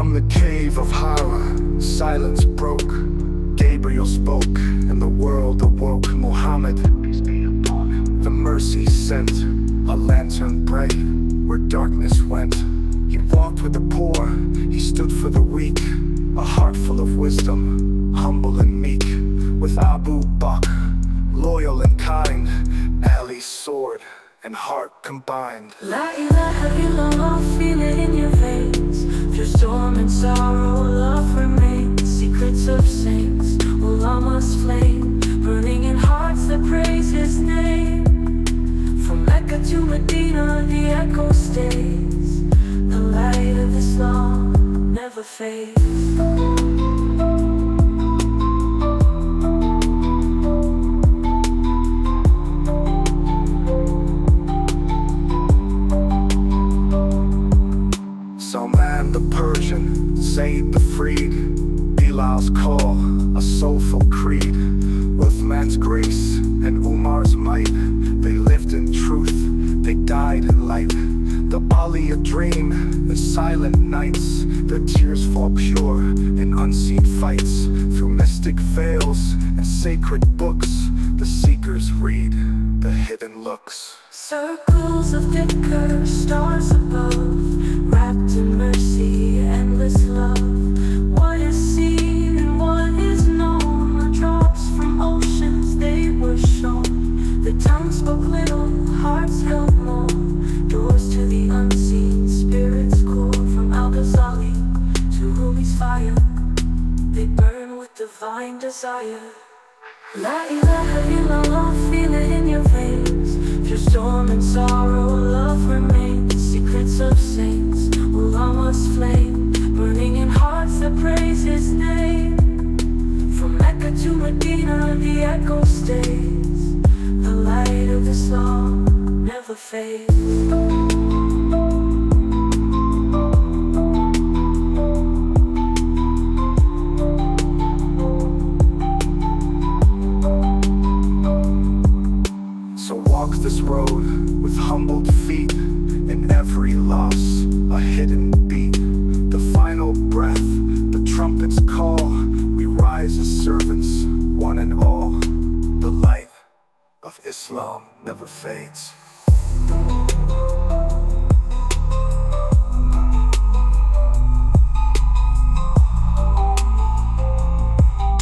From the cave of Hira, silence broke. Gabriel spoke, and the world awoke. Muhammad, the mercy sent, a lantern bright, where darkness went. He walked with the poor, he stood for the weak, a heart full of wisdom, humble and meek. With Abu Bakr, loyal and kind, Ali's sword and heart combined. La ilaha illallah, Medina, the echo stays. The light of this Islam never fades. Salman the Persian, Zayd the freed, Bilal's call, a soulful creed. With man's grace and Umar's might, light. The Ali a dream, in silent nights, their tears fall pure in unseen fights. Through mystic veils and sacred books, the seekers read the hidden looks. Circles of dhikr, stars above, divine desire. La ilaha illallah, feel it in your veins. Through storm and sorrow, love remains. Secrets of saints, ulama's flame, burning in hearts that praise his name. From Mecca to Medina, the echo stays. The light of Islam never fades. Road with humbled feet in every loss, a hidden beat. The final breath, the trumpet's call. We rise as servants, one and all. The light of Islam never fades.